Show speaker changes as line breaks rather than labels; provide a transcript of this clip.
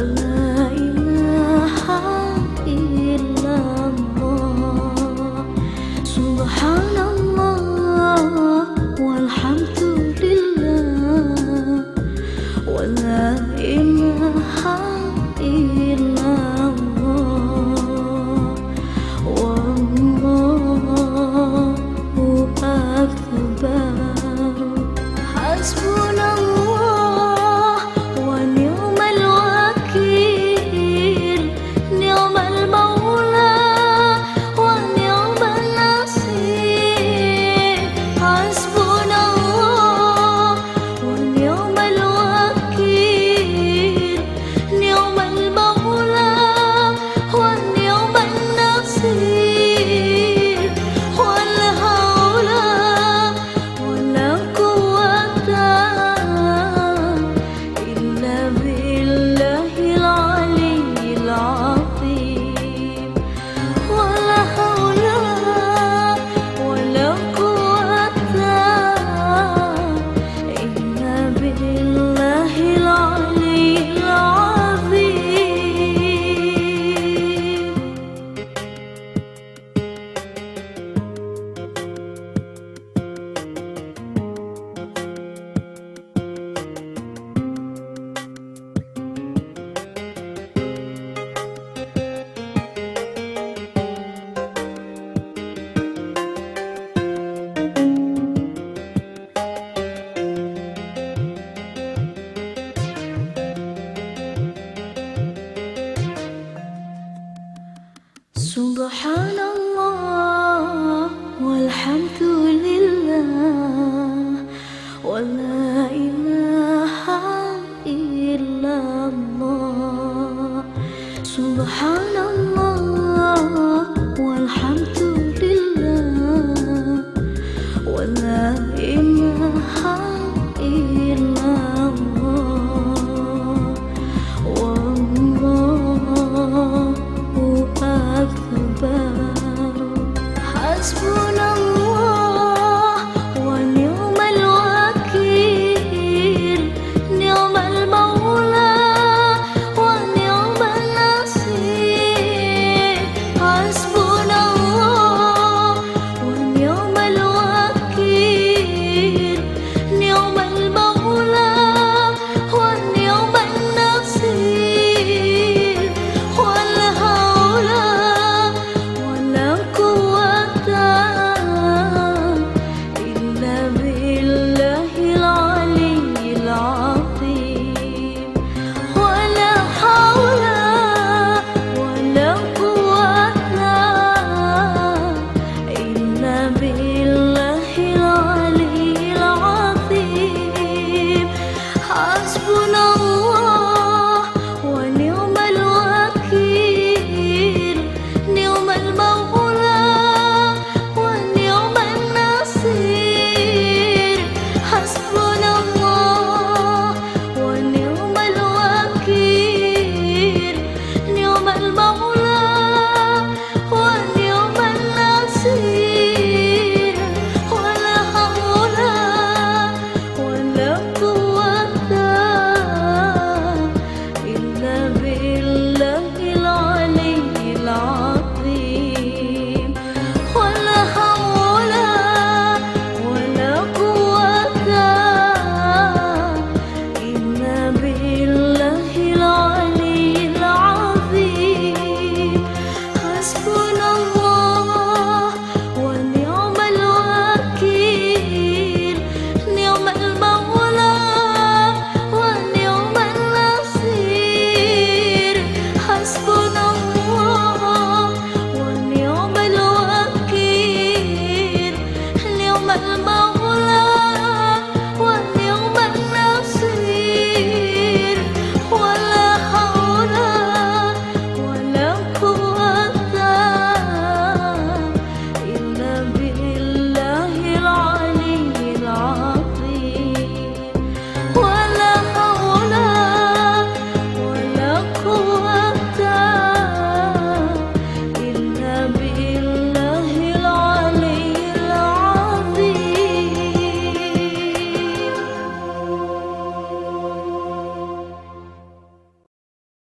all لله ولا إله